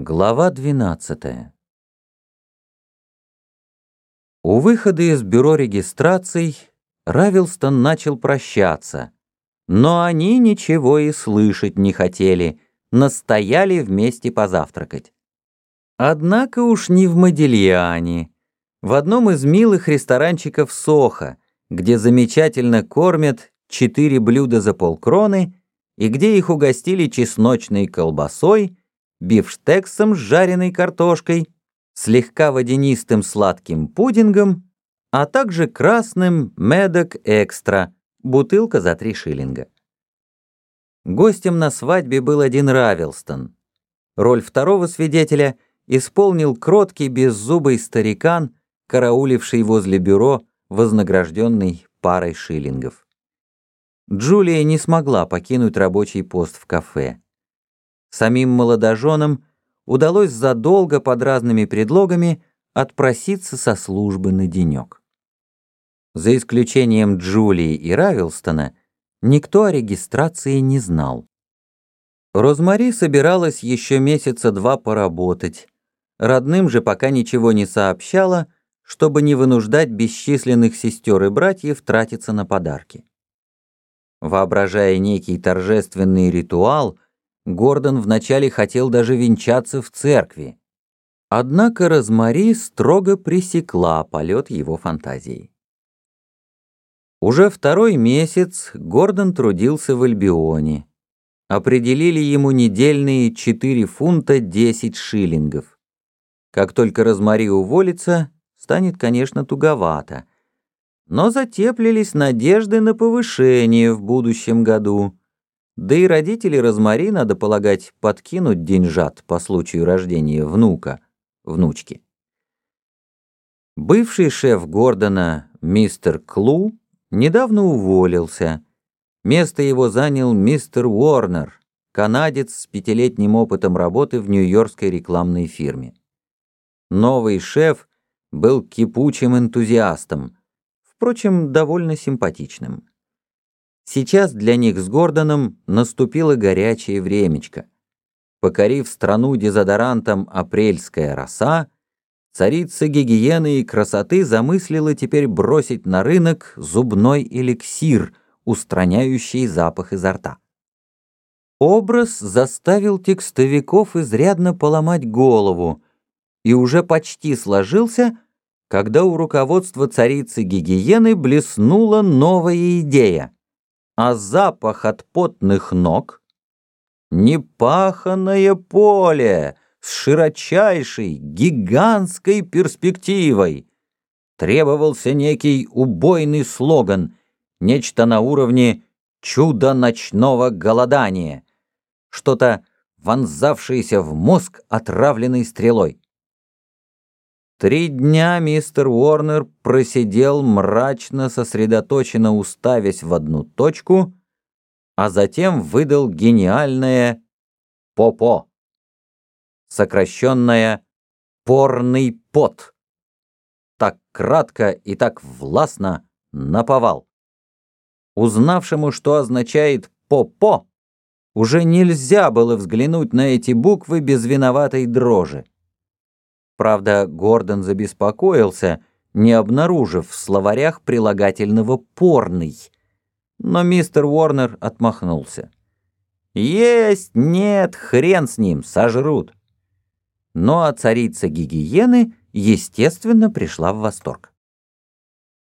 Глава 12 У выхода из бюро регистраций Равилстон начал прощаться, но они ничего и слышать не хотели, настояли вместе позавтракать. Однако уж не в Модильяне, в одном из милых ресторанчиков Соха, где замечательно кормят четыре блюда за полкроны и где их угостили чесночной колбасой, бифштексом с жареной картошкой, слегка водянистым сладким пудингом, а также красным медок экстра, бутылка за три шиллинга. Гостем на свадьбе был один Равилстон. Роль второго свидетеля исполнил кроткий беззубый старикан, карауливший возле бюро, вознагражденный парой шиллингов. Джулия не смогла покинуть рабочий пост в кафе. Самим молодоженам удалось задолго под разными предлогами отпроситься со службы на денек. За исключением Джулии и Равилстона, никто о регистрации не знал. Розмари собиралась еще месяца два поработать. Родным же пока ничего не сообщала, чтобы не вынуждать бесчисленных сестер и братьев тратиться на подарки. Воображая некий торжественный ритуал, Гордон вначале хотел даже венчаться в церкви. Однако Розмари строго пресекла полет его фантазии. Уже второй месяц Гордон трудился в Альбионе. Определили ему недельные 4 фунта 10 шиллингов. Как только Розмари уволится, станет, конечно, туговато. Но затеплились надежды на повышение в будущем году. Да и родители Розмари, надо полагать, подкинуть деньжат по случаю рождения внука, внучки. Бывший шеф Гордона, мистер Клу, недавно уволился. Место его занял мистер Уорнер, канадец с пятилетним опытом работы в нью-йоркской рекламной фирме. Новый шеф был кипучим энтузиастом, впрочем, довольно симпатичным. Сейчас для них с Гордоном наступило горячее времечко. Покорив страну дезодорантом «Апрельская роса», царица гигиены и красоты замыслила теперь бросить на рынок зубной эликсир, устраняющий запах изо рта. Образ заставил текстовиков изрядно поломать голову и уже почти сложился, когда у руководства царицы гигиены блеснула новая идея а запах от потных ног — непаханное поле с широчайшей, гигантской перспективой. Требовался некий убойный слоган, нечто на уровне «чудо ночного голодания», что-то вонзавшееся в мозг отравленной стрелой. Три дня мистер Уорнер просидел мрачно, сосредоточенно уставясь в одну точку, а затем выдал гениальное «попо», сокращенное «порный пот». Так кратко и так властно наповал. Узнавшему, что означает «попо», уже нельзя было взглянуть на эти буквы без виноватой дрожи. Правда, Гордон забеспокоился, не обнаружив в словарях прилагательного «порный». Но мистер Уорнер отмахнулся. «Есть, нет, хрен с ним, сожрут». Ну а царица гигиены, естественно, пришла в восторг.